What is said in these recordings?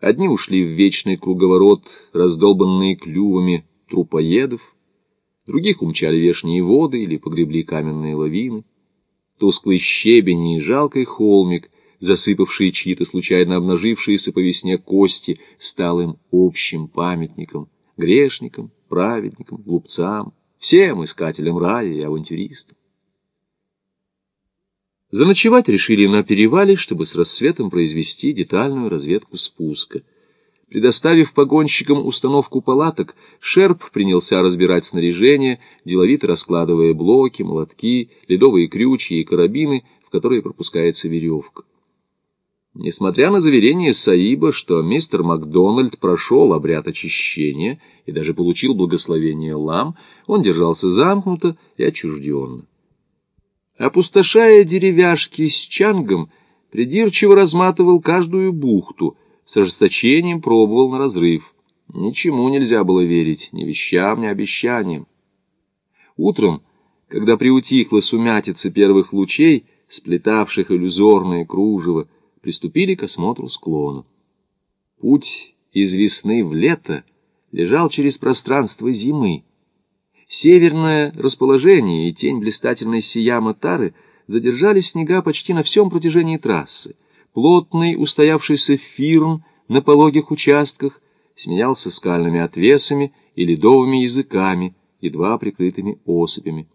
Одни ушли в вечный круговорот, раздолбанные клювами трупоедов, других умчали вешние воды или погребли каменные лавины. Тусклый щебень и жалкий холмик, засыпавшие чьи-то случайно обнажившиеся по весне кости, стал им общим памятником, грешникам, праведникам, глупцам, всем искателям рая и авантюристам. Заночевать решили на перевале, чтобы с рассветом произвести детальную разведку спуска. Предоставив погонщикам установку палаток, Шерп принялся разбирать снаряжение, деловито раскладывая блоки, молотки, ледовые крючья и карабины, в которые пропускается веревка. Несмотря на заверение Саиба, что мистер Макдональд прошел обряд очищения и даже получил благословение лам, он держался замкнуто и отчужденно. Опустошая деревяшки с чангом, придирчиво разматывал каждую бухту, с ожесточением пробовал на разрыв. Ничему нельзя было верить, ни вещам, ни обещаниям. Утром, когда приутихла сумятица первых лучей, сплетавших иллюзорное кружево, приступили к осмотру склона. Путь из весны в лето лежал через пространство зимы, Северное расположение и тень блистательной сияма Тары задержали снега почти на всем протяжении трассы. Плотный устоявшийся фирн на пологих участках сменялся скальными отвесами и ледовыми языками, едва прикрытыми осыпями.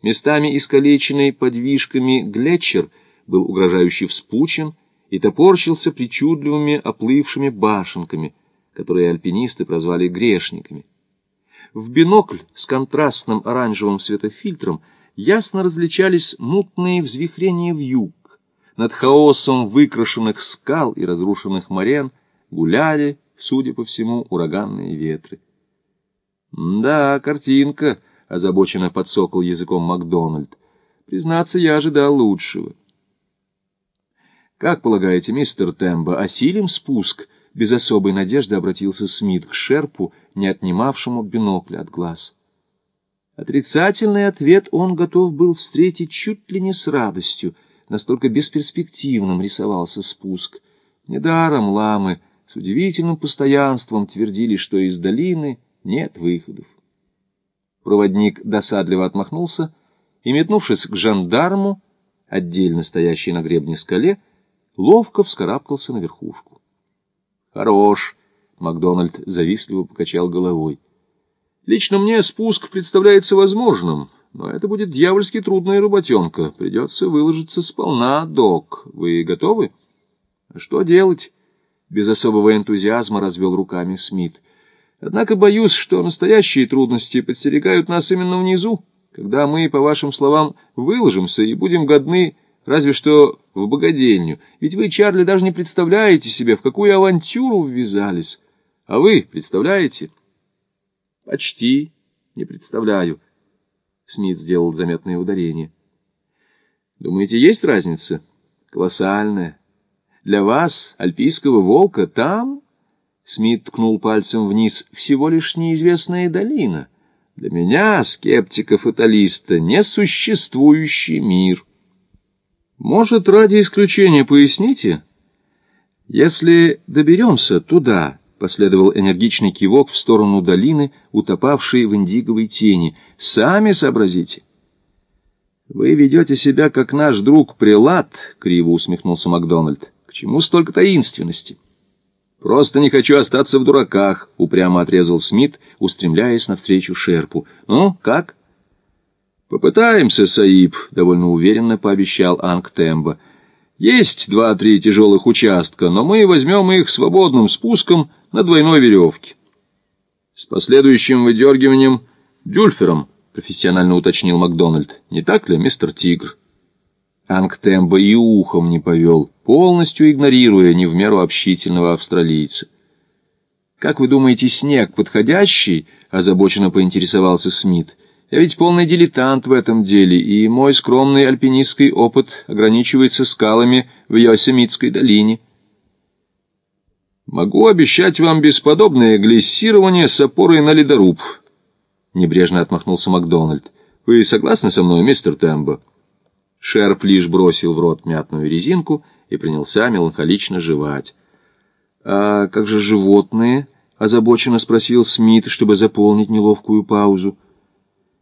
Местами искалеченный подвижками глетчер был угрожающе вспучен и топорщился причудливыми оплывшими башенками, которые альпинисты прозвали грешниками. В бинокль с контрастным оранжевым светофильтром ясно различались мутные взвихрения вьюг. Над хаосом выкрашенных скал и разрушенных морен гуляли, судя по всему, ураганные ветры. «Да, картинка», — озабоченно подсокал языком Макдональд. «Признаться, я ожидал лучшего». «Как полагаете, мистер Тембо, осилим спуск?» Без особой надежды обратился Смит к Шерпу, не отнимавшему бинокля от глаз. Отрицательный ответ он готов был встретить чуть ли не с радостью, настолько бесперспективным рисовался спуск. Недаром ламы с удивительным постоянством твердили, что из долины нет выходов. Проводник досадливо отмахнулся и, метнувшись к жандарму, отдельно стоящей на гребне скале, ловко вскарабкался на верхушку. «Хорош!» — Макдональд завистливо покачал головой. «Лично мне спуск представляется возможным, но это будет дьявольски трудная работенка. Придется выложиться сполна, док. Вы готовы?» «А что делать?» — без особого энтузиазма развел руками Смит. «Однако боюсь, что настоящие трудности подстерегают нас именно внизу, когда мы, по вашим словам, выложимся и будем годны разве что в богадельню. Ведь вы, Чарли, даже не представляете себе, в какую авантюру ввязались. А вы представляете? Почти не представляю. Смит сделал заметное ударение. Думаете, есть разница? Колоссальная. Для вас, альпийского волка, там... Смит ткнул пальцем вниз. Всего лишь неизвестная долина. Для меня, скептика-фаталиста, несуществующий мир — может, ради исключения поясните? Если доберемся туда, последовал энергичный кивок в сторону долины, утопавшей в индиговой тени, сами сообразите. Вы ведете себя, как наш друг Прилад, криво усмехнулся Макдональд. К чему столько таинственности? Просто не хочу остаться в дураках, упрямо отрезал Смит, устремляясь навстречу Шерпу. Ну, как? «Попытаемся, Саиб», — довольно уверенно пообещал Анг Тембо. «Есть два-три тяжелых участка, но мы возьмем их свободным спуском на двойной веревке». «С последующим выдергиванием дюльфером», — профессионально уточнил Макдональд. «Не так ли, мистер Тигр?» Анг Тембо и ухом не повел, полностью игнорируя не в меру общительного австралийца. «Как вы думаете, снег подходящий?» — озабоченно поинтересовался Смит. Я ведь полный дилетант в этом деле, и мой скромный альпинистский опыт ограничивается скалами в Йосемитской долине. Могу обещать вам бесподобное глиссирование с опорой на ледоруб. Небрежно отмахнулся Макдональд. Вы согласны со мной, мистер Тембо? Шерп лишь бросил в рот мятную резинку и принялся меланхолично жевать. «А как же животные?» — озабоченно спросил Смит, чтобы заполнить неловкую паузу.